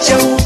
chau.